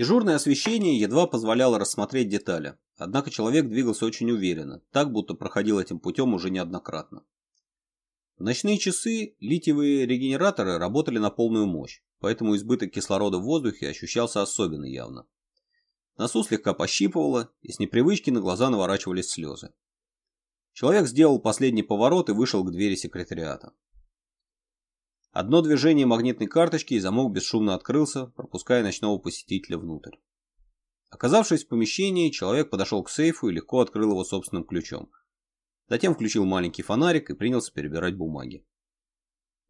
Дежурное освещение едва позволяло рассмотреть детали, однако человек двигался очень уверенно, так будто проходил этим путем уже неоднократно. В ночные часы литиевые регенераторы работали на полную мощь, поэтому избыток кислорода в воздухе ощущался особенно явно. Носу слегка пощипывало, и с непривычки на глаза наворачивались слезы. Человек сделал последний поворот и вышел к двери секретариата. Одно движение магнитной карточки, и замок бесшумно открылся, пропуская ночного посетителя внутрь. Оказавшись в помещении, человек подошел к сейфу и легко открыл его собственным ключом. Затем включил маленький фонарик и принялся перебирать бумаги.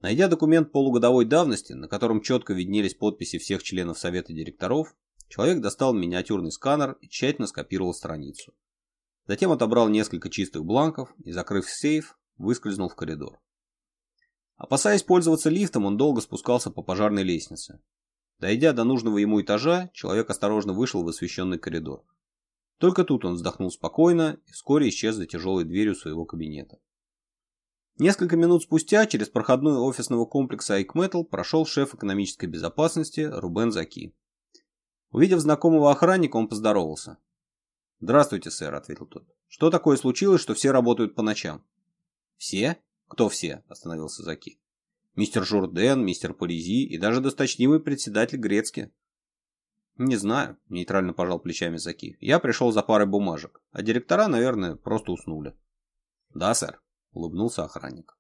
Найдя документ полугодовой давности, на котором четко виднелись подписи всех членов совета директоров, человек достал миниатюрный сканер и тщательно скопировал страницу. Затем отобрал несколько чистых бланков и, закрыв сейф, выскользнул в коридор. Опасаясь пользоваться лифтом, он долго спускался по пожарной лестнице. Дойдя до нужного ему этажа, человек осторожно вышел в освещенный коридор. Только тут он вздохнул спокойно и вскоре исчез за тяжелой дверью своего кабинета. Несколько минут спустя через проходную офисного комплекса Айкметал прошел шеф экономической безопасности Рубен Заки. Увидев знакомого охранника, он поздоровался. «Здравствуйте, сэр», — ответил тот. «Что такое случилось, что все работают по ночам?» «Все? Кто все?» — остановился Заки мистер Журден, мистер Паризи и даже досточнимый председатель Грецки. «Не знаю», — нейтрально пожал плечами Заки. «Я пришел за парой бумажек, а директора, наверное, просто уснули». «Да, сэр», — улыбнулся охранник.